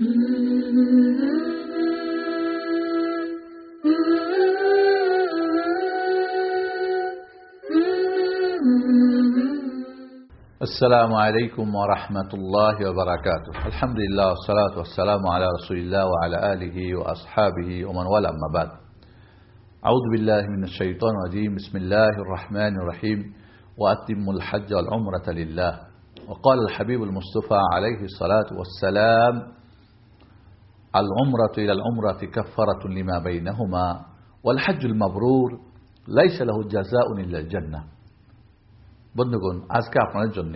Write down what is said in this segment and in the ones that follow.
السلام عليكم ورحمة الله وبركاته. الحمد لله والصلاة والسلام على رسول الله وعلى آله وأصحابه ومن والاه. أما بعد أعوذ بالله من الشيطان الرجيم. بسم الله الرحمن الرحيم. وأتم الحج والعمرة لله. وقال الحبيب المصطفى عليه الصلاة والسلام العمرة إلى العمرة كفرة لما بينهما والحج المبرور ليس له جزاء إلا الجنة বন্ধুগণ আজকে আপনাদের জন্য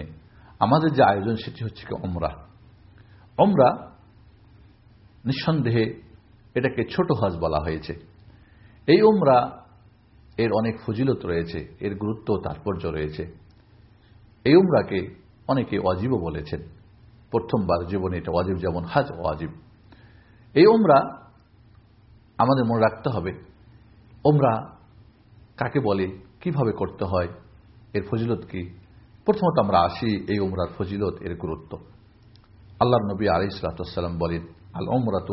আমাদের যে আয়োজন সেটি হচ্ছে কি অমরা অমরা নিঃসন্দেহে এটাকে ছোট হজ বলা হয়েছে এই ওমরা এর অনেক ফজিলত রয়েছে এর গুরুত্ব তাৎপর্য রয়েছে এই উমরাকে অনেকে অজীবও বলেছেন প্রথমবার জীবনে এটা অজীব যেমন হাজ অজীব এই ওমরা আমাদের মনে রাখতে হবে। ওমরা কাকে বলে? কীভাবে করতে হয়? এর ফজিলত কি? প্রথমত আমরা আসি এই ওমরার ফজিলত, এর গুরুত্ব। আল্লাহ নবী আলি সালাতাম বলেন, আল ওমরাত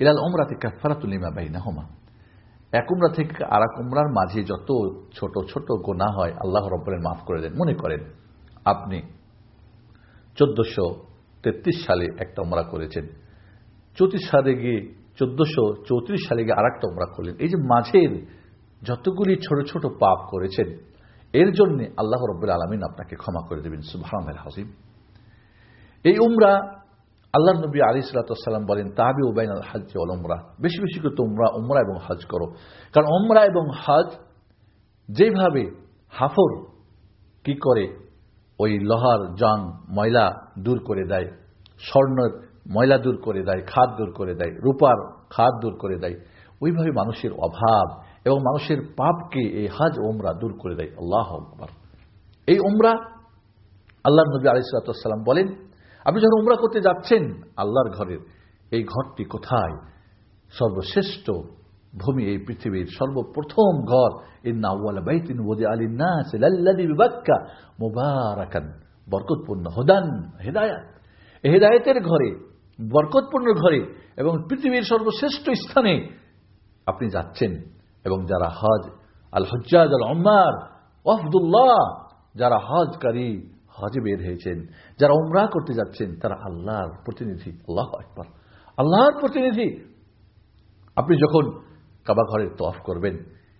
ইলাল ওমরাতে কাফারাতুলিমা বাইনা হোমা এক উমরা থেকে আর এক উমরার মাঝে যত ছোট ছোট গোনা হয়, আল্লাহ রব্বরের মাফ করে দেন। মনে করেন, আপনি চোদ্দশো তেত্রিশ সালে একটা উমরা করেছেন। চৌত্রিশ সালে গিয়ে চোদ্দশো চৌত্রিশ সালে গিয়ে আর একটা উমরা করলেন। এই যে মাঝের যতগুলি ছোট ছোট পাপ করেছেন, এর জন্য আল্লাহ রব্বুল আলমিন আপনাকে ক্ষমা করে দেবেন। সুবাহ হাসিম এই উমরা আল্লাহ নবী আলী সালাতাম বলেন, তাহাবি ওবাইন আল হাজ অল উমরা। বেশি বেশি করে তোমরা উমরা এবং হজ করো। কারণ উমরা এবং হজ যেভাবে হাফর কি করে, ওই লোহার জং ময়লা দূর করে দেয়, স্বর্ণের ময়লা দূর করে দেয়, খাদ দূর করে দেয়, রূপার খাদ দূর করে দেয়, ওইভাবে মানুষের অভাব এবং মানুষের পাপকে এই হাজ ওমরা দূর করে দেয়। আল্লাহ আকবর। এই ওমরা আল্লাহ নবী আলিসাল্লাম বলেন, আপনি যখন উমরা করতে যাচ্ছেন, আল্লাহর ঘরের এই ঘরটি কোথায়? সর্বশ্রেষ্ঠ ভূমি এই পৃথিবীর সর্বপ্রথম ঘর। মুবারাকান। বরকতপূর্ণ হোদান, হেদায়াত। হেদায়তের ঘরে বরকতপূর্ণ ঘরে এবং পৃথিবীর সর্বশ্রেষ্ঠ স্থানে আপনি যাচ্ছেন এবং যারা হজ আল হজ্জাজ আল অম্মার ওয়াফদুল্লাহ যারা হজকারী, হজে বের হয়েছেন, যারা উমরা করতে যাচ্ছেন, তারা আল্লাহর প্রতিনিধি, আল্লাহ একবার আল্লাহর প্রতিনিধি। আপনি যখন কাবা ঘরের তফ করবেন,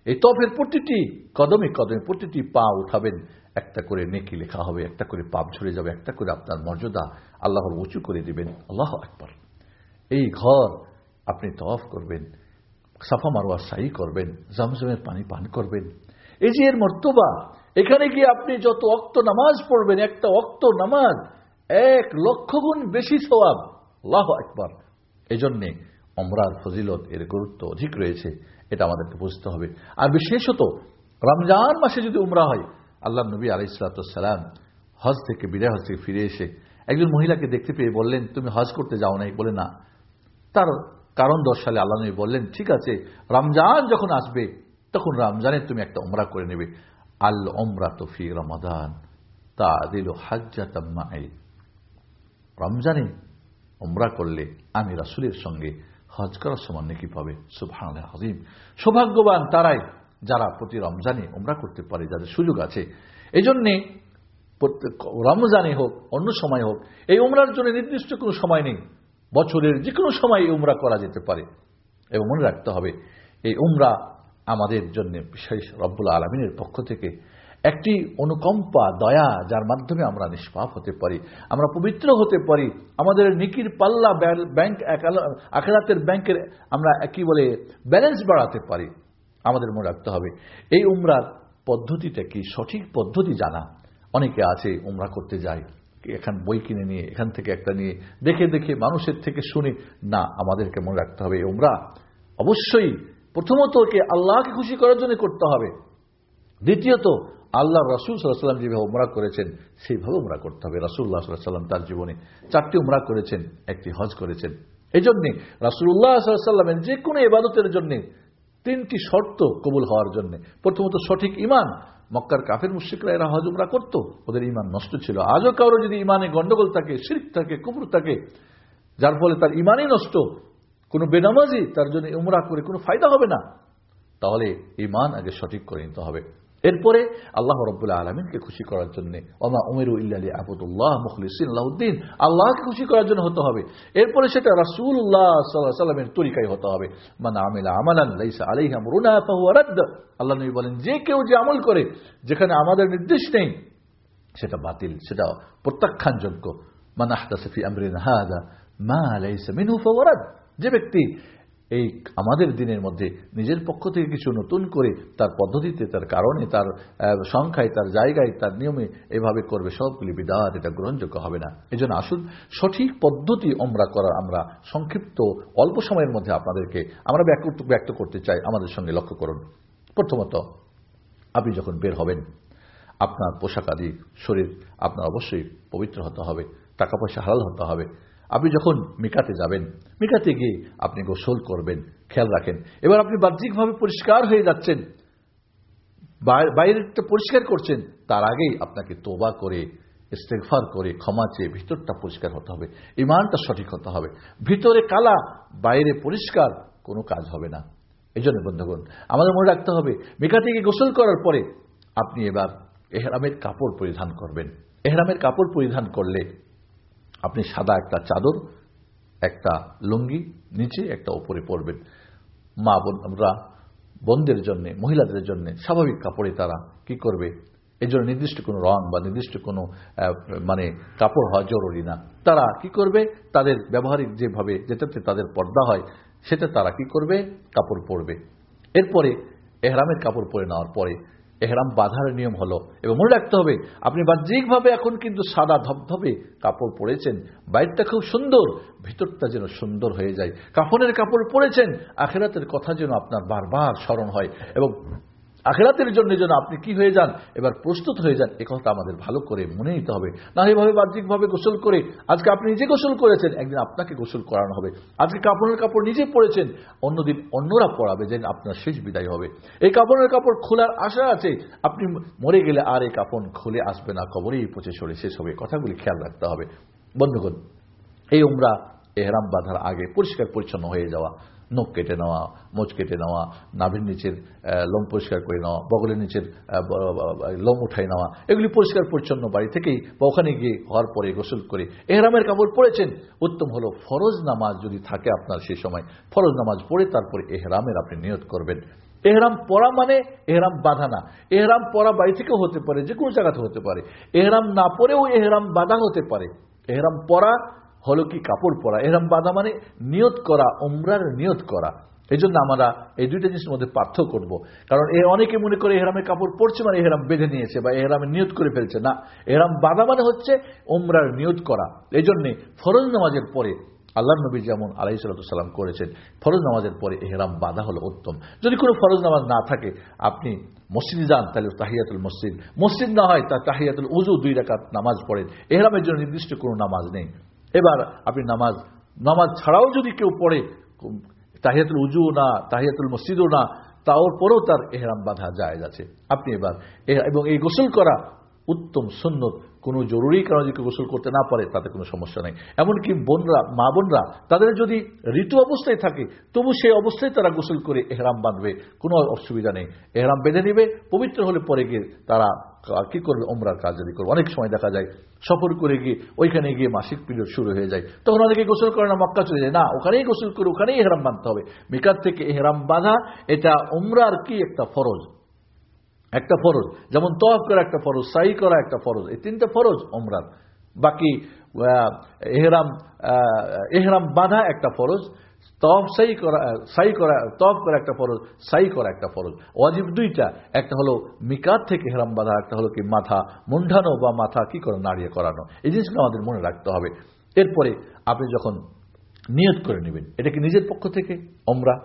এই তফের প্রতিটি কদমে কদমে প্রতিটি পা উঠাবেন একটা করে নেকি লেখা হবে, একটা করে পাপ ঝরে যাবে, একটা করে আপনার মর্যাদা আল্লাহর উঁচু করে দিবেন। আল্লাহ একবার এই ঘর আপনি তফ করবেন, সাফা মারোয়া সাই করবেন, জমজমের পানি পান করবেন। এই যে এর মর্তবা, এখানে গিয়ে আপনি যত অক্ত নামাজ পড়বেন, একটা অক্ত নামাজ এক লক্ষ গুণ বেশি সবাব আল্লাহ একবার এই জন্যে অমরার ফজিলত এর গুরুত্ব অধিক রয়েছে, এটা আমাদেরকে বুঝতে হবে। আর বিশেষত রমজান মাসে যদি উমরা হয় আল্লাহ নবী আলাইসালাম হজ থেকে বিদায় হজ থেকে ফিরে এসে একজন মহিলাকে দেখতে পেয়ে বললেন, তুমি হজ করতে যাও নাই? বলে, না। তার কারণ দর্শালে আল্লাহ নবী বললেন, ঠিক আছে, রমজান যখন আসবে, তখন রমজানের তুমি একটা উমরা করে নেবে। আল ওমরা তফি রমাদান তা দিল হাজ্জাতাম্মাই রমজানে উমরা করলে আমি রাসুলের সঙ্গে হজ করার সমান নাকি পাবে। সুভান হাজিম সৌভাগ্যবান তারাই যারা প্রতি রমজানে উমরা করতে পারে, যাদের সুযোগ আছে। এই জন্যে প্রত্যেক রমজানে হোক, অন্য সময় হোক, এই উমরার জন্য নির্দিষ্ট কোনো সময় নেই। বছরের যে কোনো সময় এই উমরা করা যেতে পারে। এবং মনে রাখতে হবে, এই উমরা আমাদের জন্য বিশেষ রব্বুল আলমিনের পক্ষ থেকে একটি অনুকম্পা, দয়া, যার মাধ্যমে আমরা নিষ্পাপ হতে পারি, আমরা পবিত্র হতে পারি। আমাদের নিকির পাল্লা ব্যাংক আখেরাতের ব্যাংকের আমরা কি বলে, ব্যালেন্স বাড়াতে পারি। আমাদের মনে রাখতে হবে। এই উমরার পদ্ধতিটা কি? সঠিক পদ্ধতি জানা। অনেকে আছে, উমরা করতে যায়। এখান বই কিনে নিয়ে, এখান থেকে একটা নিয়ে, দেখে দেখে, মানুষের থেকে শুনে। না, আমাদেরকে মনে রাখতে হবে উমরা অবশ্যই প্রথমত কে আল্লাহকে খুশি করার জন্য করতে হবে। দ্বিতীয়ত, আল্লাহ রসুল সাল্লাম যেভাবে উমরা করেছেন, সেইভাবে উমরা করতে হবে। রাসুল্লাহ সাল্লাম তার জীবনে চারটি উমরা করেছেন, একটি হজ করেছেন। এই জন্যে রাসুল্লাহ সাল্লামের যে কোনো এবাদতের জন্য তিনটি শর্ত কবুল হওয়ার জন্য। প্রথমত, সঠিক ইমান মক্কার কাফের মুশ্রিকরা এরা হজমরা করত। ওদের ইমান নষ্ট ছিল। আজও কারও যদি ইমানে গন্ডগোল থাকে, শিরিক থাকে কুপুর থাকে, যার ফলে তার ইমানই নষ্ট, কোনো বেনামাজি তার জন্য উমরা করে কোনো ফায়দা হবে না, তাহলে ইমান আগে সঠিক করে নিতে হবে। এরপরে আল্লাহ রব্বুল্লাহ আলমিনকে খুশি করার জন্য, ওমা উমেরু ইল্লালি আবুদুল্লাহ মুখলিসিন আল্লাহদ্দিন আল্লাহকে খুশি করার জন্য হতে হবে। এরপরে সেটা রাসুল্লাহ সাল্লাহ সাল্লামের তরিকায় হতে হবে। মানে আমিলা আমালান লাইসা আলাইহা মুরুনা ফাহুয়ারাদ্দ আল্লাহ নবী বলেন, যে কেউ যে আমল করে যেখানে আমাদের নির্দেশ নেই, সেটা বাতিল, সেটা প্রত্যাখ্যানযোগ্য। মানে আহদাসফি আমরিন হাদা মা লাইসা মিনহু ফাহুয়ারাদ যে ব্যক্তি এই আমাদের দিনের মধ্যে নিজের পক্ষ থেকে কিছু নতুন করে তার পদ্ধতিতে, তার কারণে, তার সংখ্যায়, তার জায়গায়, তার নিয়মে এভাবে করবে সবগুলি বিদাত এটা গ্রহণযোগ্য হবে না। এই জন্য আসুন, সঠিক পদ্ধতি আমরা করার আমরা সংক্ষিপ্ত, অল্প সময়ের মধ্যে আপনাদেরকে আমরা ব্যক্ত করতে চাই। আমাদের সঙ্গে লক্ষ্য করুন। প্রথমত, আপনি যখন বের হবেন, আপনার পোশাক আদি, শরীর আপনার অবশ্যই পবিত্র হতে হবে, টাকা পয়সা হালাল হতে হবে। আপনি যখন মিকাতে যাবেন, মিকাতে গিয়ে আপনি গোসল করবেন, খেয়াল রাখেন। এবার আপনি বাহ্যিকভাবে পরিষ্কার হয়ে যাচ্ছেন বাইরেটা পরিষ্কার করছেন, তার আগেই আপনাকে তোবা করে ইস্তেকফার করে, ক্ষমা চেয়ে ভিতরটা পরিষ্কার হতে হবে ইমানটা সঠিক হতে হবে। ভিতরে কালা, বাইরে পরিষ্কার, কোনো কাজ হবে না। এই জন্য বন্ধুগণ, আমাদের মনে রাখতে হবে মেকা থেকে গোসল করার পরে আপনি এবার এহরামের কাপড় পরিধান করবেন। এহরামের কাপড় পরিধান করলে আপনি সাদা একটা চাদর, একটা লুঙ্গি, নিচে একটা ওপরে পরবেন। মা বোনরা, বোনদের জন্য, মহিলাদের জন্য স্বাভাবিক কাপড়ে তারা কি করবে? এই জন্য নির্দিষ্ট কোনো রং বা নির্দিষ্ট কোনো মানে কাপড় হওয়া জরুরি না। তারা কি করবে? তাদের ব্যবহারিক যেভাবে, যেটাতে তাদের পর্দা হয়, সেটা তারা কি করবে? কাপড় পরবে। এরপরে এহরামের কাপড় পরে নেওয়ার পরে এহরাম বাধার নিয়ম হলো। এবং মনে রাখতে হবে, আপনি বাহ্যিকভাবে এখন কিন্তু সাদা ধবধবে কাপড় পরেছেন, বাইরটা খুব সুন্দর, ভিতরটা যেন সুন্দর হয়ে যায়। কাফনের কাপড় পরেছেন, আখেরাতের কথা যেন আপনার বারবার স্মরণ হয়। এবং আখেরাতের জন্য যেন আপনি কি হয়ে যান? এবার প্রস্তুত হয়ে যান। কথা আমাদের ভালো করে মনে নিতে হবে। না এভাবে বাহ্যিকভাবে গোসল করে আজকে আপনি নিজে গোসল করেছেন, একদিন আপনাকে গোসল করানো হবে। আজকে কাপড়ের কাপড় নিজে পড়েছেন অন্যদিন অন্যরা পড়াবে যেন আপনার শেষ বিদায় হবে। এই কাপড়ের কাপড় খোলার আশা আছে। আপনি মরে গেলে আর এই কাপড় খুলে আসবে না, কবরেই পচে সরে শেষ হবে। কথাগুলি খেয়াল রাখতে হবে। বন্ধুগণ, এই উমরা, এহরাম বাঁধার আগে পরিষ্কার পরিচ্ছন্ন হয়ে যাওয়া। নখ কেটে নেওয়া মোচ কেটে নেওয়া নাভির নিচের লোম পরিষ্কার করে নেওয়া, বগলের নিচের লোম উঠাই নেওয়া, এগুলি পরিষ্কার পরিচ্ছন্ন বাড়ি থেকেই বা ওখানে গিয়ে হওয়ার পরে গোসল করে এহরামের কাপড় পরেছেন। উত্তম হলো ফরজ নামাজ যদি থাকে আপনার সেই সময়। ফরজ নামাজ পড়ে তারপরে এহরামের আপনি নিয়ত করবেন। এহরাম পরা মানে এহরাম বাধা না। এহরাম পরা বাড়ি থেকেও হতে পারে, যে কোনো জায়গাতে হতে পারে। এহরাম না পরেও এহরাম বাধা হতে পারে। এহরাম পরা হলো কি কাপড় পরা। এহরাম বাঁধা মানে নিয়ত করা, উমরার নিয়ত করা। এই জন্য আমরা এই দুইটা জিনিসের মধ্যে পার্থক্য করব। কারণ এ অনেকে মনে করে এহরামের কাপড় পরছে মানে এহরাম বেঁধে নিয়েছে বা এহরামের নিয়ত করে ফেলছে। না, এহরাম বাঁধা মানে হচ্ছে ওমরার নিয়ত করা। এই জন্যে ফরজ নামাজের পরে আল্লাহ নবী যেমন আলাই সাল্লাম করেছেন, ফরজ নামাজের পরে এহরাম বাধা হলো উত্তম। যদি কোনো ফরজ নামাজ না থাকে, আপনি মসজিদে যান, তাহলে তাহিয়াতুল মসজিদ। মসজিদ না হয়, তা তাহিয়াতুল উজু দুই রাকাত নামাজ পড়েন। এহরামের জন্য নির্দিষ্ট কোনো নামাজ নেই। এবার আপনি নামাজ নামাজ ছাড়াও যদি কেউ পড়ে তাহিয়াতুল উজু না, তাহিয়াতুল মসজিদও না, তাওর পরেও তার এহরাম বাধা যায় আছে। আপনি এবার এবং এই গোসল করা উত্তম সুন্নত। কোনো জরুরি কারণে যদি গোসল করতে না পারে, তাতে কোনো সমস্যা নেই। এমনকি বোনরা, মা বোনরা, তাদের যদি ঋতু অবস্থায় থাকে, তবু সেই অবস্থায় তারা গোসল করে এহরাম বাঁধবে, কোনো অসুবিধা নেই। এহরাম বেঁধে নেবে, পবিত্র হলে পরে গিয়ে তারা কি করবে? ওমরার কাজ যদি করবে। অনেক সময় দেখা যায়, সফর করে গিয়ে, ওইখানে গিয়ে মাসিক পিরিয়ড শুরু হয়ে যায়। তখন অনেকে গোসল করে না, মক্কা চলে যায়। না, ওখানেই গোসল করে, ওখানেই এহরাম বাঁধতে হবে। মিকার থেকে এহরাম বাঁধা, এটা ওমরার কি একটা ফরজ? একটা ফরজ। যেমন তফ করা একটা ফরজ, সাই করা একটা ফরজ, এই তিনটা ফরজ ওমরার। বাকি এহরাম এহরাম বাঁধা একটা ফরজ তফ সাই করা সাই করা তফ করা একটা ফরজ, সাই করা একটা ফরজ। ওয়াজিব দুইটা, একটা হলো মিকাত থেকে হেরাম বাঁধা, একটা হলো কি মাথা মুন্ডানো বা মাথা কি করে, নাড়িয়ে করানো। এই জিনিসগুলো আমাদের মনে রাখতে হবে। এরপরে আপনি যখন নিয়ত করে নেবেন, এটা কি নিজের পক্ষ থেকে? ওমরা।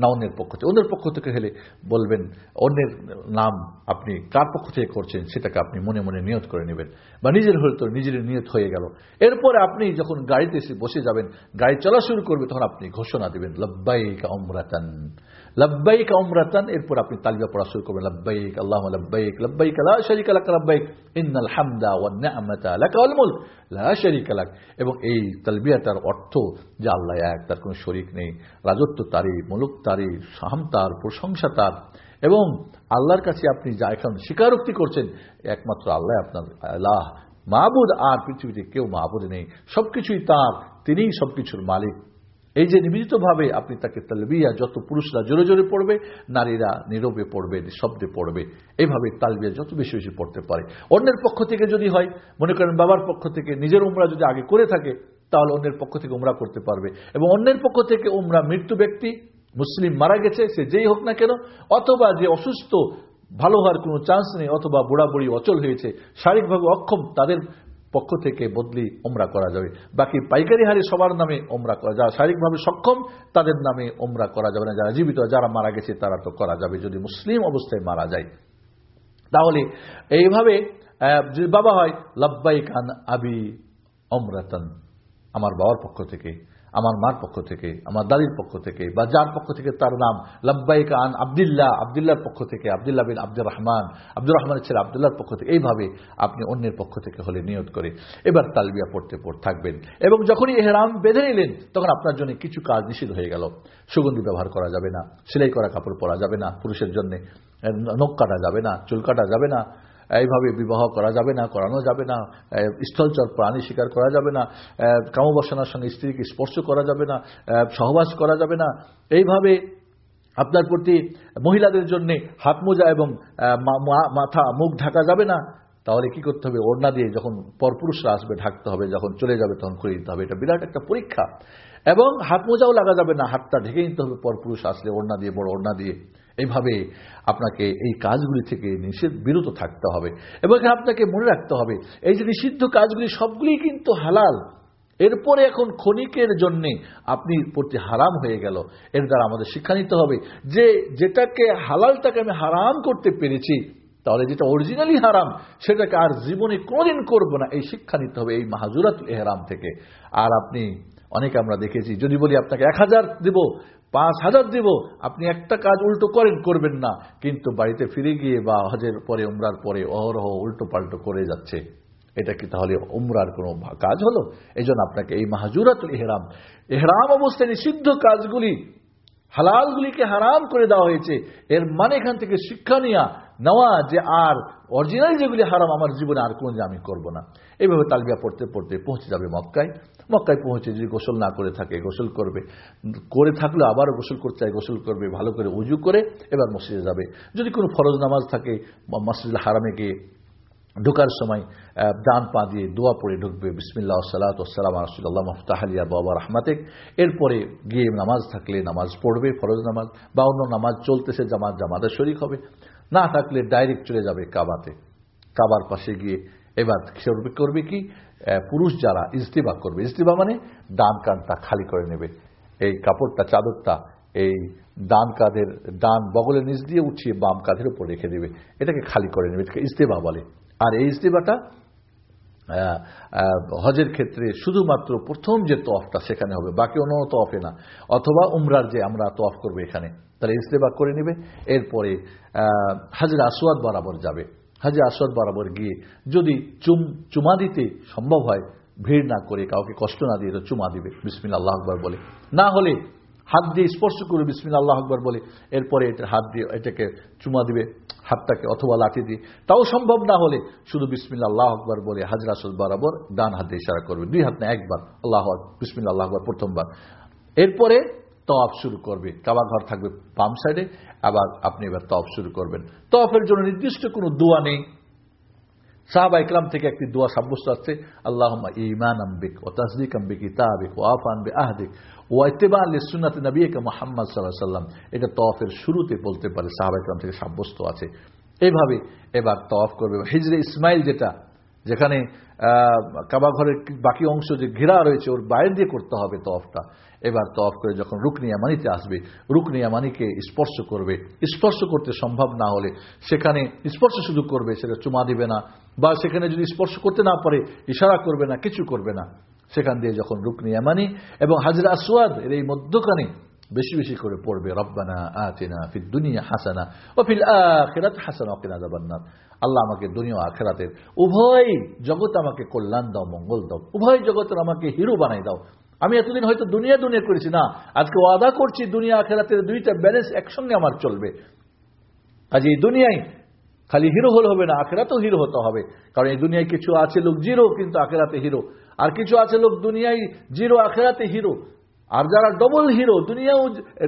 না অন্যের পক্ষ থেকে, অন্যের পক্ষ থেকে হলে বলবেন, অন্যের নাম আপনি কার পক্ষ থেকে করছেন সেটাকে আপনি মনে মনে নিয়ত করে নেবেন। বা নিজের হলে তো নিজের নিয়ত হয়ে গেল। এরপরে আপনি যখন গাড়িতে এসে বসে যাবেন, গাড়ি চলা শুরু করবে, তখন আপনি ঘোষণা দেবেন, লব্বাইক অমরাতান লব্বাইক অমরাতান এরপর আপনি তালিকা পড়া শুরু করবেন, লব্বাইক, আল্লাহ লব্বাইক লব্বাইক, লা শারিকা লাক লব্বাইক, ইন্নাল হামদা ওয়ান শারিকা লাক। এবং এই তালবিয়াটার অর্থ যে আল্লাহ এক, তার কোনো শরিক নেই, রাজত্ব তারই মুলুক তারই সাহাম, তার প্রশংসা, তার এবং আল্লাহর কাছে আপনি যা এখন স্বীকারোক্তি করছেন, একমাত্র আল্লাহ আপনার আল্লাহ মাহবুদ আর পৃথিবীতে কেউ মাহবুদ নেই। সবকিছুই তার, তিনিই সবকিছুর মালিক। এই যে নিবেদিতভাবে আপনি তাকে তালবিয়া, যত পুরুষরা জোরে জোরে পড়বে, নারীরা নীরবে পড়বে শব্দে পড়বে, এইভাবে তালবিয়া যত বেশি বেশি পড়তে পারে। অন্যের পক্ষ থেকে যদি হয়, মনে করেন বাবার পক্ষ থেকে নিজের উমরা যদি আগে করে থাকে, তাহলে অন্যের পক্ষ থেকে উমরা করতে পারবে। এবং অন্যের পক্ষ থেকে উমরা মৃত্যু ব্যক্তি মুসলিম মারা গেছে, সে যেই হোক না কেন, অথবা যে অসুস্থ, ভালো হওয়ার কোনো চান্স নেই, অথবা বুড়া বুড়ি অচল হয়েছে, শারীরিকভাবে অক্ষম, তাদের পক্ষ থেকে বদলি ওমরা করা যাবে। বাকি পাইকারি হারে সবার নামে ওমরা করা, যারা শারীরিকভাবে সক্ষম, তাদের নামে ওমরা করা যাবে না। যারা জীবিত, যারা মারা গেছে, তারা তো করা যাবে, যদি মুসলিম অবস্থায় মারা যায়। তাহলে এইভাবে যদি বাবা হয় লব্বাই খান আবি অমরাতন আমার বাবার পক্ষ থেকে। আমার মার পক্ষ থেকে, আমার দাদির পক্ষ থেকে, বা যার পক্ষ থেকে তার নাম লব্বাই খান আবদুল্লাহ, আবদুল্লাহর পক্ষ থেকে আবদুল্লাহ বিন আব্দুর রহমান আব্দুর রহমানের ছেলে আবদুল্লাহর পক্ষ থেকে, এইভাবে আপনি অন্যের পক্ষ থেকে হলে নিয়ত করে। এবার তালবিয়া পড়তে পড়তে থাকবেন। এবং যখনই এহরাম বেঁধে নিলেন, তখন আপনার জন্য কিছু কাজ নিষিদ্ধ হয়ে গেল। সুগন্ধি ব্যবহার করা যাবে না, সেলাই করা কাপড় পরা যাবে না পুরুষের জন্য নখ কাটা যাবে না, চুল কাটা যাবে না এইভাবে বিবাহ করা যাবে না, করানো যাবে না স্থলচর প্রাণী শিকার করা যাবে না কামবাসনার সঙ্গে স্ত্রীকে স্পর্শ করা যাবে না সহবাস করা যাবে না। এইভাবে আপনার প্রতি মহিলাদের জন্য হাত মোজা এবং মাথা, মুখ ঢাকা যাবে না, তাহলে কি করতে হবে? ওড়না দিয়ে যখন পরপুরুষরা আসবে, ঢাকতে হবে, যখন চলে যাবে, তখন করে দিতে হবে। এটা বিরাট একটা পরীক্ষা। এবং হাত মোজাও লাগা যাবে না, হাতটা ঢেকে নিতে হবে, পরপুরুষ আসলে ওড়না দিয়ে, বড় ওড়না দিয়ে। এইভাবে আপনাকে এই কাজগুলি থেকে নিষেধ বিরত থাকতে হবে। এবং আপনাকে মনে রাখতে হবে, এই যে নিষিদ্ধ কাজগুলি সবগুলি কিন্তু হালাল। এরপরে এখন ক্ষণিকের জন্য আপনি প্রতি হারাম হয়ে গেল। এর দ্বারা আমাদের শিক্ষা নিতে হবে যে যেটাকে হালালটাকে আমি হারাম করতে পেরেছি, তাহলে যেটা অরিজিনালি হারাম, সেটাকে আর জীবনে কোনোদিন করব না, এই শিক্ষা নিতে হবে এই মাহাজুরাত এহরাম থেকে। আর আপনি, অনেকে আমরা দেখেছি, যদি বলি আপনাকে এক হাজার দেব পাঁচ হাজার দেব, আপনি একটা কাজ উল্টো করেন, করবেন না। কিন্তু বাড়িতে ফিরে গিয়ে বা হজের পরে, উমরার পরে অহরহ উল্টো পাল্টো করে যাচ্ছে। এটা কি তাহলে উমরার কোনো কাজ হলো? এই আপনাকে এই মাহাজুরাত এহরাম এহরাম অবস্থায় নিষিদ্ধ কাজগুলি, হালালগুলিকে হারাম করে দেওয়া হয়েছে। এর মানে এখান থেকে শিক্ষা নেওয়া নেওয়া যে আর অরিজিনাল যেগুলি হারাম, আমার জীবনে আর কোনো আমি করব না। এইভাবে তালবিয়া পড়তে পড়তে পৌঁছে যাবে মক্কায়। মক্কায় পৌঁছে যদি গোসল না করে থাকে, গোসল করবে। করে থাকলে আবারও গোসল করতে চায়, গোসল করবে, ভালো করে উজু করে এবার মসজিদে যাবে। যদি কোনো ফরজ নামাজ থাকে মসজিদ হারামে গিয়ে ঢোকার সময় ডান পা দিয়ে দোয়া পড়ে ঢুকবে বিসমিল্লা সালাত ওসালাম রসুল্লাহ মফতাহালিয়া বাবা রহমাতেক। এরপরে গিয়ে নামাজ থাকলে নামাজ পড়বে, ফরজ নামাজ, বা অন্য নামাজ চলতেছে, জামাত জামাতের শরিক হবে। না থাকলে ডাইরেক্ট চলে যাবে কাবাতে। কাবার পাশে গিয়ে এবার করবে কি? পুরুষ যারা ইস্তিবা করবে, ইস্তিবা মানে ডান কানটা খালি করে নেবে। এই কাপড়টা, চাদরটা এই ডান কাঁধের, ডান বগলের নিচ দিয়ে উঠিয়ে বাম কাঁধের উপর রেখে দেবে। এটাকে খালি করে নেবে, এটাকে ইস্তেবা বলে। আর এই ইস্তেবাটা হজের ক্ষেত্রে শুধুমাত্র প্রথম যে তফটা সেখানে হবে, বাকি অন্য তফে না। অথবা উমরার যে আমরা তফ করব এখানে, তাহলে ইস্তেবা করে নেবে। এরপরে হাজরা আসোয়াদ বরাবর যাবে। হাজরা আসোয়াদ বরাবর গিয়ে যদি চুম চুমা দিতে সম্ভব হয়, ভিড় না করে কাউকে কষ্ট না দিয়ে চুমা দিবে। বিসমিল আল্লাহ আকবর বলে। না হলে হাত দিয়ে স্পর্শ করে বিসমিল আল্লাহ আকবর বলে। এরপরে এটা হাত দিয়ে এটাকে চুমা দিবে, হাতটাকে অথবা লাঠি দিয়ে। তাও সম্ভব না হলে শুধু বিসমিল্লা আল্লাহ আকবর বলে হাজরা সদ বরাবর ডান হাত দিয়ে ইশারা করবে। দুই হাত না, একবার। আল্লাহ বিসমিল্লা আল্লাহ আকবর প্রথমবার। এরপরে তফ শুরু করবে। কাবা ঘর থাকবে বাম সাইডে, আবার আপনি এবার তফ শুরু করবেন। তফের জন্য নির্দিষ্ট কোনো দোয়া নেই। সাহাবা ইকলাম থেকে একটি দোয়া সাব্যস্ত আছে আল্লাহ ইমান আম্বিক ও তাসদিক আম্বিক ইতাবিক ও আফ আনবে আহদিক ও ইতেবা আলী সুনাত নবীকে মোহাম্মদ সাল্লাহ সাল্লাম এটা তফের শুরুতে বলতে পারে সাহাবা ইকলাম থেকে সাব্যস্ত আছে। এইভাবে এবার তফ করবে। হিজরে ইসমাইল যেটা, যেখানে কাবা ঘরের বাকি অংশ যে ঘেরা রয়েছে, ওর বাইরে দিয়ে করতে হবে তফটা এবার তফ করে যখন রুকনিয়ামানিতে আসবে রুকনিয়ামানিকে স্পর্শ করবে। স্পর্শ করতে সম্ভব না হলে সেখানে স্পর্শ শুধু করবে, সেটা চুমা দিবে না। বা সেখানে যদি স্পর্শ করতে না পারে, ইশারা করবে না, কিছু করবে না। সেখান দিয়ে যখন রুকনিয়ামানি এবং হাজরা আসওয়াদ, এর এই মধ্যখানে বেশি বেশি করে পড়বে, রব্বানা আতিনা ফির দুনিয়া হাসানা ও ফিল আখিরাত হাসানা ওকিনা যাবান্নার আল্লাহ আমাকে দুনিয়া আখেরাতের উভয় জগৎ আমাকে কল্যাণ দাও, মঙ্গল দাও। উভয় জগতের আমাকে হিরো বানাই দাও। আমি এতদিন হয়তো দুনিয়া দুনিয়া করেছি, না। আজকে ওয়াদা করছি, দুনিয়া আখেরাতের দুইটা ব্যালেন্স একসঙ্গে আমার চলবে। আজ এই দুনিয়ায় খালি হিরো হলে হবে না, আখেরাতেও হিরো হতে হবে। কারণ এই দুনিয়ায় কিছু আছে লোক জিরো কিন্তু আখেরাতে হিরো আর কিছু আছে লোক দুনিয়ায় জিরো আখেরাতে হিরো আর যারা ডবল হিরো দুনিয়াও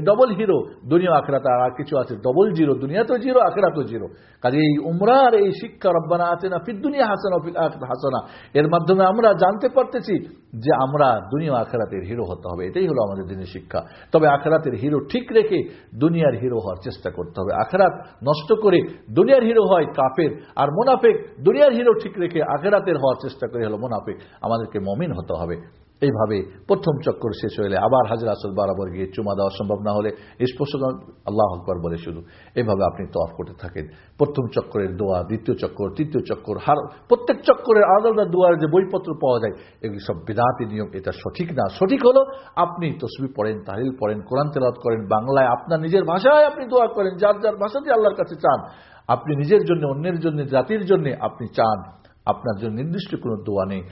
ডবল হিরো দুনিয়া আখরাতে আর কিছু আছে। ডবল জিরো দুনিয়া তো জিরো আখরা তো জিরো কাজে এই উমরার এই শিক্ষা রব্বানা আছে না ফির দুনিয়া হাসানা ফির হাসানা। এর মাধ্যমে আমরা জানতে পারতেছি যে আমরা দুনিয়া আখরাতের হিরো হতে হবে। এটাই হলো আমাদের দিনের শিক্ষা। তবে আখরাতের হিরো ঠিক রেখে দুনিয়ার হিরো হওয়ার চেষ্টা করতে হবে। আখরাত নষ্ট করে দুনিয়ার হিরো হয় কাপের আর মোনাফেক দুনিয়ার হিরো ঠিক রেখে আখরাতের হওয়ার চেষ্টা করে হলো মোনাফেক। আমাদেরকে মমিন হতে হবে। এইভাবে প্রথম চক্কর শেষ হলে আবার হাজর আসল বরাবর গিয়ে চুমা দেওয়া সম্ভব না হলে স্পর্শ আল্লাহ আকবর বলে শুধু। এইভাবে আপনি তফ করতে থাকেন। প্রথম চক্করের দোয়া, দ্বিতীয় চক্কর, তৃতীয় চক্কর, হার, প্রত্যেক চক্করের আলাদা আলাদা দোয়ার যে বইপত্র পাওয়া যায়, এগুলি সব বেদাতি নিয়ম, এটা সঠিক না? সঠিক হলো আপনি তসবি পড়েন তাহিল পড়েন, কোরআন তেলাত করেন, বাংলায় আপনার নিজের ভাষায় আপনি দোয়া করেন, যার যার ভাষাতে আল্লাহর কাছে চান। আপনি নিজের জন্য, অন্যের জন্য, জাতির জন্য আপনি চান। আপনার জন্য নির্দিষ্ট কোনো দোয়া নেই।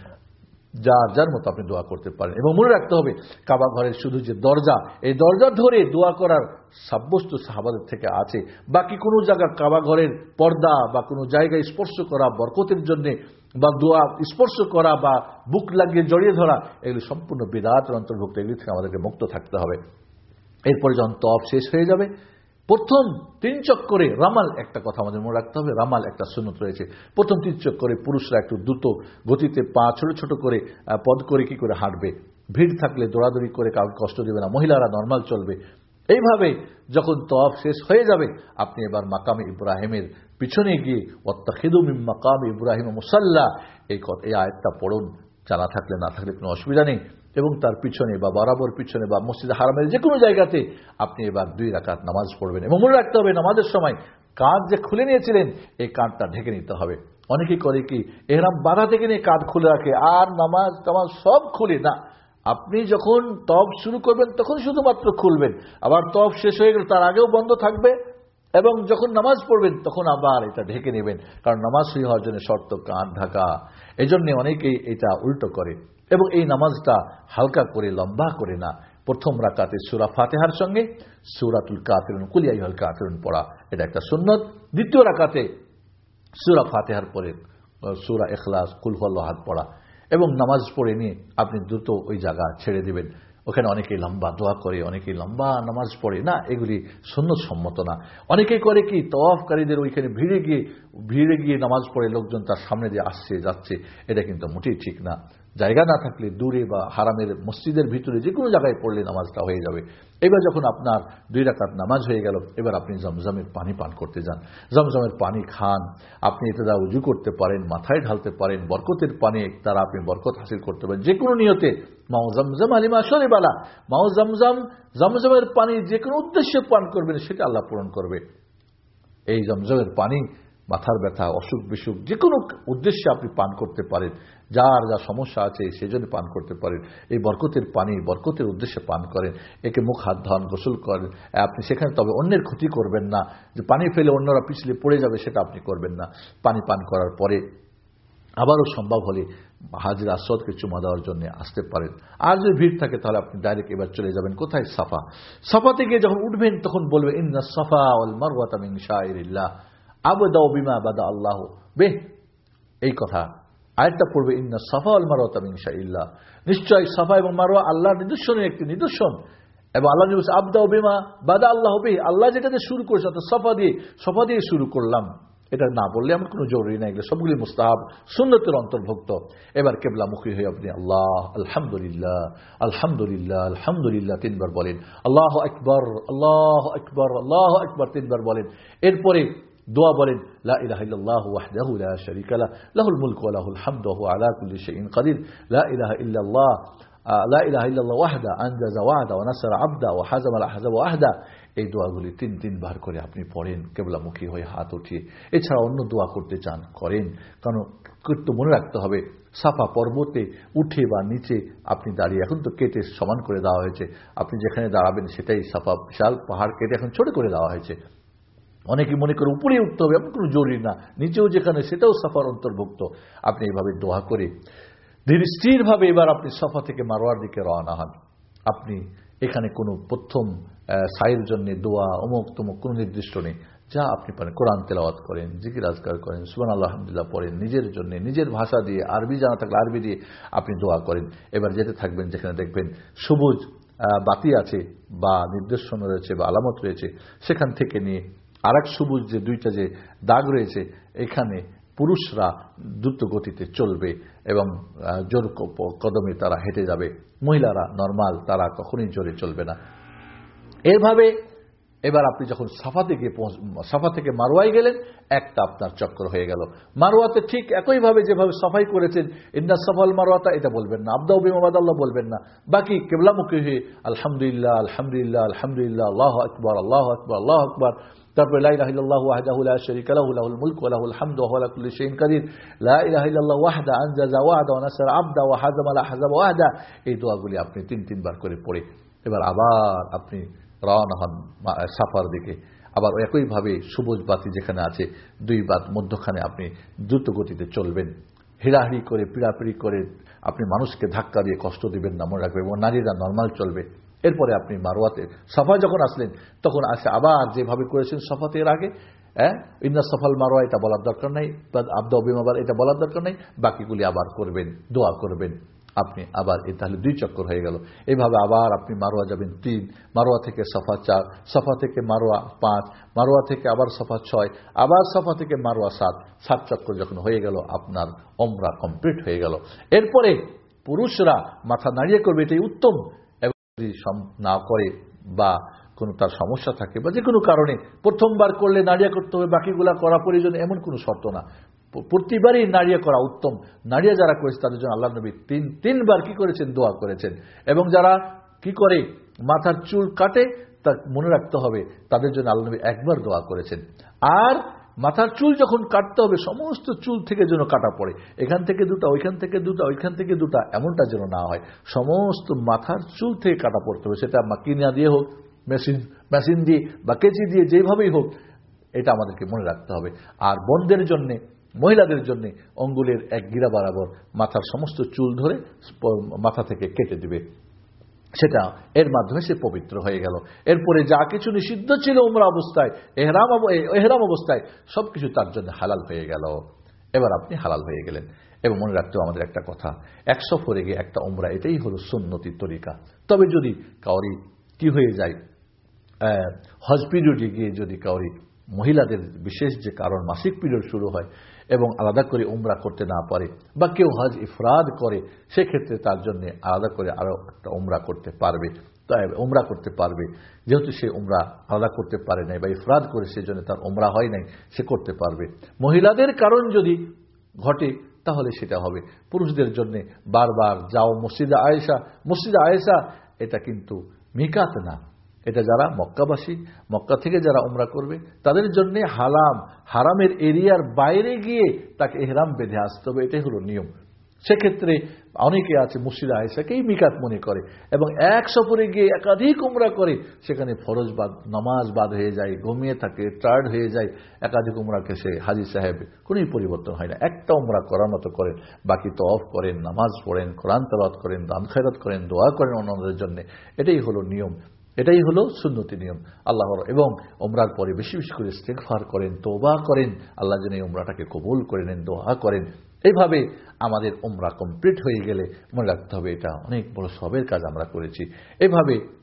যার যার মতো আপনি দোয়া করতে পারেন। এবং মনে রাখতে হবে, কাবা ঘরের শুধু যে দরজা, এই দরজা ধরে দোয়া করার সাব্যস্ত সাহাবাদের থেকে আছে। বাকি কোনো জায়গা কাবা ঘরের পর্দা বা কোনো জায়গায় স্পর্শ করা বরকতের জন্য বা দোয়া স্পর্শ করা বা বুক লাগিয়ে জড়িয়ে ধরা, এগুলি সম্পূর্ণ বিরাটের অন্তর্ভুক্ত। এগুলি থেকে আমাদেরকে মুক্ত থাকতে হবে। এরপরে যখন তফ শেষ হয়ে যাবে প্রথম তিন চক্করে রামাল একটা কথা আমাদের মনে রাখতে হবে, রামাল একটা সুন্নত রয়েছে। প্রথম তিন চক্করে পুরুষরা একটু দ্রুত গতিতে পা ছোট ছোট করে পদ করে কি করে হাঁটবে। ভিড় থাকলে দৌড়াদৌড়ি করে কাউকে কষ্ট দেবে না, মহিলারা নর্মাল চলবে। এইভাবে যখন তফ শেষ হয়ে যাবে, আপনি এবার মাকামে ইব্রাহিমের পিছনে গিয়ে অত্তাখিদুম মাকাম ইব্রাহিম মুসাল্লা, এই এই পড়ুন। জানা থাকলে না থাকলে কোনো অসুবিধা নেই এবং তার পিছনে বা বরাবর পিছনে বা মসজিদ হারামের যে কোনো জায়গাতে আপনি এবার দুই রাকাত নামাজ পড়বেন এবং মনে রাখতে হবে নামাজের সময় কাঁধ যে খুলে নিয়েছিলেন, এই কাঁধটা ঢেকে নিতে হবে। অনেকে করে কি এরাম বাধা থেকে নিয়ে কাঁধ খুলে রাখে, আর নামাজ টামাজ সব খুলে না। আপনি যখন তপ শুরু করবেন তখন শুধুমাত্র খুলবেন। আবার তব শেষ হয়ে গেলে তার আগেও বন্ধ থাকবে। এবং যখন নামাজ পড়বেন, তখন আবার এটা ঢেকে নেবেন। কারণ নামাজ শুরু হওয়ার জন্য শর্ত কাঁধ ঢাকা। এই জন্যে অনেকেই এটা উল্টো করে। এবং এই নামাজটা হালকা করে, লম্বা করে না। প্রথম রাকাতে সুরা ফাতেহার সঙ্গে সুরাতুল কাতেরুন কুলিয়াইহল কাতেরুন পড়া। এটা একটা সুন্নত। দ্বিতীয় রাকাতে সুরা ফাতেহার পরে সুরা এখলাস কুলহল্লাহাত পড়া। এবং নামাজ পড়ে নিয়ে আপনি দ্রুত ওই জায়গা ছেড়ে দিবেন। ওখানে অনেকেই লম্বা দোয়া করে, অনেকেই লম্বা নামাজ পড়ে। না, এগুলি সুন্নত সম্মত না। অনেকে করে কি, তওয়াফকারীদের ওইখানে ভিড়ে গিয়ে ভিড়ে গিয়ে নামাজ পড়ে, লোকজন তার সামনে দিয়ে আসছে, যাচ্ছে। এটা কিন্তু মোটেই ঠিক না। জায়গা না থাকলে দূরে বা হারামের মসজিদের ভিতরে যে কোনো জায়গায় পড়লে নামাজটা হয়ে যাবে। এবার যখন আপনার দুই রাকাত নামাজ হয়ে গেল, এবার আপনি জমজমের পানি পান করতে যান। জমজমের পানি খান, আপনি এতে দ্বারা উজু করতে পারেন, মাথায় ঢালতে পারেন, বরকতের পানি তারা আপনি বরকত হাসিল করতে পারেন। যে কোনো নিয়তে মাও জমজম আলিমা বালা মাও জমজম, জমজমের পানি যে কোনো উদ্দেশ্যে পান করবেন, সেটা আল্লাহ পূরণ করবে। এই জমজমের পানি মাথার ব্যথা, অসুখ বিসুখ যে কোনো উদ্দেশ্যে আপনি পান করতে পারেন, যার যা সমস্যা আছে সেজন্য পান করতে পারেন, এই বরকতের পানি, বরকতের উদ্দেশ্যে পান করেন, একে মুখ, হাত, ধান গোসল করেন, আপনি সেখানে তবে অন্যের ক্ষতি করবেন না, যে পানি ফেলে অন্যরা পিছলে পড়ে যাবে সেটা আপনি করবেন না, পানি পান করার পরে আবারও সম্ভব হলে হাজির আসাদকে চুমা দেওয়ার জন্য আসতে পারেন। আর যদি ভিড় থাকে তাহলে আপনি ডাইরেক্ট এবার চলে যাবেন। কোথায় সাফা? সাফাতে গিয়ে যখন উঠবেন তখন বলবে, ইন্না সাফা আল মারওয়াতামিং শাহরিল্লাহ আবদাও বিমা বাদা আল্লাহ বেহ। এই কথা। আরেকটা পড়বে, ইন্না সাফা আল মারওয়াতামিং শাহিল্লাহ নিশ্চয় সাফা এবং মারোয়া আল্লাহর নিদর্শনের একটি নিদর্শন। এবং আল্লাহ আবদা বিমা বাদা আল্লাহ হবে আল্লাহ যেটাতে শুরু করেছে, অর্থাৎ সফা দিয়ে সফা দিয়ে শুরু করলাম। এটা না বললে আমার কোনো জরুরি নাই, এগুলো সবগুলি মুস্তাহাব, সুন্নতের অন্তর্ভুক্ত। এবার কেবলামুখী হয়ে আপনি আল্লাহ, আলহামদুলিল্লাহ আলহামদুলিল্লাহ আলহামদুলিল্লাহ তিনবার বলেন। আল্লাহ আকবর আল্লাহ আকবর আল্লাহ আকবর তিনবার বলেন। এরপরে দোয়া বলেন, লা ইলাহা ইল্লাল্লাহু লা শারীকা লাহ লাহুল মুলকু ওয়া লাহুল হামদু ওয়া হুয়া আলা কুল্লি শাইইন লা ইলাহা ইল্লাল্লাহ লা ইলাহা ইল্লাল্লাহ ওয়াহদা আনজাজা এই দোয়াগুলি তিন তিনবার করে আপনি পড়েন, কেবলামুখী হয়ে হাত উঠিয়ে। এছাড়া অন্য দোয়া করতে চান, করেন। কারণ তো মনে রাখতে হবে, সাফা পর্বতে উঠে বা নিচে আপনি দাঁড়িয়ে, এখন তো কেটে সমান করে দেওয়া হয়েছে। আপনি যেখানে দাঁড়াবেন সেটাই সাফা বিশাল পাহাড় কেটে এখন ছোট করে দেওয়া হয়েছে। অনেকে মনে করে উপরে উঠতে হবে, এমন কোনো জরুরি না। নিচেও যেখানে সেটাও সাফার অন্তর্ভুক্ত। আপনি এভাবে দোয়া করে ধীর স্থিরভাবে এবার আপনি সাফা থেকে মারোয়ার দিকে রওনা হন। আপনি এখানে কোনো প্রথম সাইয়ের জন্য দোয়া, অমুক তমুক কোনো নির্দিষ্ট নেই। যা আপনি পারেন। কোরআন তেলাওয়াত করেন, জিকির আজগার করেন সুবান আলহামদুলিল্লাহ পড়েন, নিজের জন্য, নিজের ভাষা দিয়ে, আরবি জানা থাকলে আরবি দিয়ে আপনি দোয়া করেন। এবার যেতে থাকবেন যেখানে দেখবেন সবুজ বাতি আছে বা নির্দেশন রয়েছে বা আলামত রয়েছে, সেখান থেকে নিয়ে আর এক সবুজ যে দুইটা যে দাগ রয়েছে, এখানে পুরুষরা দ্রুত গতিতে চলবে এবং জোর কদমে তারা হেঁটে যাবে। মহিলারা নর্মাল তারা কখনোই জোরে চলবে না। এভাবে এবার আপনি যখন সাফা থেকে সাফা থেকে মারোয়াই গেলেন, একটা আপনার চক্র হয়ে গেল। মারোয়াতে ঠিক একইভাবে যেভাবে সাফাই করেছেন, ইন্না সফল মারোয়াতা এটা বলবেন না। আবদাউ বিমাবাদ আল্লাহ বলবেন না। বাকি কেবলামুখী হয়ে, আলহামদুলিল্লাহ আলহামদুলিল্লাহ আলহামদুলিল্লাহ, আল্লাহ আকবর আল্লাহ আকবর আল্লাহ আকবর। আবদা এই আপনি তিন তিনবার করে পড়ে। এবার আবার আপনি রওনা হন সাফার দিকে। আবার একইভাবে সবুজ বাতি যেখানে আছে, দুই বাত মধ্যখানে আপনি দ্রুত গতিতে চলবেন। হিড়াহিড়ি করে, পিড়াপিড়ি করে আপনি মানুষকে ধাক্কা দিয়ে কষ্ট দিবেন না, মনে রাখবেন। এবং নারীরা নর্মাল চলবে। এরপরে আপনি মারোয়াতে সফা যখন আসলেন, তখন আসে আবার যেভাবে করেছেন সফাতে এর আগে হ্যাঁ? ইন্না সফল মারোয়া এটা বলার দরকার নেই। আব্দ অবিমাবার এটা বলার দরকার নেই। বাকিগুলি আবার করবেন, দোয়া করবেন। আপনি আবার এ তাহলে দুই চক্কর হয়ে গেল। এইভাবে আবার আপনি মারোয়া যাবেন তিন, মারোয়া থেকে সফা চার, সফা থেকে মারোয়া পাঁচ, মারোয়া থেকে আবার সফা ছয়, আবার সফা থেকে মারোয়া সাত। সাত চক্কর যখন হয়ে গেল, আপনার অমরা কমপ্লিট হয়ে গেল। এরপরে পুরুষরা মাথা নাড়িয়ে করবে, এটাই উত্তম। এবং যদি না করে বা কোনো তার সমস্যা থাকে বা যে কোনো কারণে প্রথমবার করলে নাড়িয়া করতে হবে, বাকিগুলা করা প্রয়োজন, এমন কোনো শর্ত না। প্রতিবারই নাড়িয়ে করা উত্তম। নাড়িয়ে যারা করেছে, তাদের জন্য আল্লাহ নবী তিন, তিনবার কি করেছেন? দোয়া করেছেন। এবং যারা কি করে? মাথার চুল কাটে, তা মনে রাখতে হবে, তাদের জন্য আল্লাহ নবী একবার দোয়া করেছেন। আর মাথার চুল যখন কাটতে হবে, সমস্ত চুল থেকে যেন কাটা পড়ে। এখান থেকে দুটা, ওইখান থেকে দুটা, ওইখান থেকে দুটা, এমনটা যেন না হয়। সমস্ত মাথার চুল থেকে কাটা পড়তে হবে। সেটা কিনা দিয়ে হোক, মেশিন মেশিন দিয়ে বা কেচি দিয়ে যেভাবেই হোক, এটা আমাদেরকে মনে রাখতে হবে। আর বন্ধের জন্যে মহিলাদের জন্য অঙ্গুলের এক গিরা বরাবর মাথার সমস্ত চুল ধরে মাথা থেকে কেটে দিবে। সেটা এর মাধ্যমে সে পবিত্র হয়ে গেল। এরপরে যা কিছু নিষিদ্ধ ছিল উমরা অবস্থায়, এহরাম এহরাম অবস্থায়, সবকিছু তার জন্য হালাল হয়ে গেল। এবার আপনি হালাল হয়ে গেলেন। এবং মনে রাখতে আমাদের একটা কথা, এক সফরে গিয়ে একটা উমরা, এটাই হলো সুন্নতির তরিকা। তবে যদি কাউরি কি হয়ে যায় হজ পিরিয়ডে গিয়ে যদি কাউরি মহিলাদের বিশেষ যে কারণ, মাসিক পিরিয়ড শুরু হয় এবং আলাদা করে উমরা করতে না পারে বা কেউ হজ ইফরাদ করে, সেক্ষেত্রে তার জন্য আলাদা করে আরও একটা উমরা করতে পারবে। তাই উমরা করতে পারবে। যেহেতু সে উমরা আলাদা করতে পারে নাই বা ইফরাদ করে, সেজন্য তার উমরা হয় নাই, সে করতে পারবে। মহিলাদের কারণ যদি ঘটে, তাহলে সেটা হবে। পুরুষদের জন্য বারবার যাও মসজিদে আয়েশা মসজিদে আয়েশা, এটা কিন্তু মিকাত না। এটা যারা মক্কাবাসী, মক্কা থেকে যারা উমরা করবে, তাদের জন্য হালাম, হারামের এরিয়ার বাইরে গিয়ে তাকে এহরাম বেঁধে আসতে হবে, এটাই হলো নিয়ম। সেক্ষেত্রে অনেকে আছে, মুর্শিদা আয়সাকেই মিকাত মনে করে এবং এক সফরে গিয়ে একাধিক উমরা করে, সেখানে ফরজ বাদ, নমাজ বাদ হয়ে যায়, ঘুমিয়ে থাকে টার্ড হয়ে যায়, একাধিক উমরাকে সে হাজি সাহেব, কোনোই পরিবর্তন হয় না। একটা উমরা করার মতো করেন, বাকি তো অফ করেন, নামাজ পড়েন, কোরআন তলাত করেন, দান খেরত করেন, দোয়া করেন অন্যদের জন্য। এটাই হলো নিয়ম। এটাই হলো সুন্নতি নিয়ম। আল্লাহর এবং ওমরার পরে বেশি বেশি করে ইস্তেকফার করেন তোবা করেন, আল্লাহ যেন এই ওমরাটাকে কবুল করে নেন, দোয়া করেন। এইভাবে আমাদের ওমরা কমপ্লিট হয়ে গেলে মনে রাখতে হবে এটা অনেক বড় সবের কাজ আমরা করেছি। এভাবে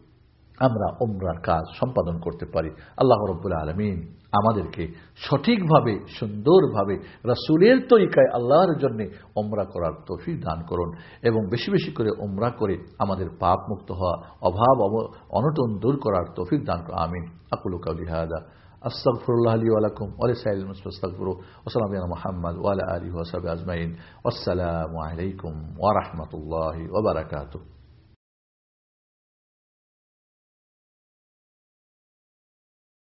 আমরা ওমরার কাজ সম্পাদন করতে পারি। আল্লাহ রব্বুল্লা আলমিন আমাদেরকে সঠিকভাবে, সুন্দরভাবে রাসুলের তরিকায় আল্লাহর জন্য ওমরা করার তফিক দান করুন এবং বেশি বেশি করে ওমরা করে আমাদের পাপ মুক্ত হওয়া, অভাব অনটন দূর করার তফিক দান করুন। আমিন। আকুলু কাউলি হায়দা আস্তাগফিরুল্লাহ লি ওয়া লাকুম ওয়া লিসাইল মুসলিমিন আস্তাগফিরু ওয়া সাল্লামু আলা মুহাম্মদ ওয়া আলা সাহবিহি আজমাইন। ওয়াসসালামু আলাইকুম ওয়া রাহমাতুল্লাহি ওয়া বারাকাতুহু।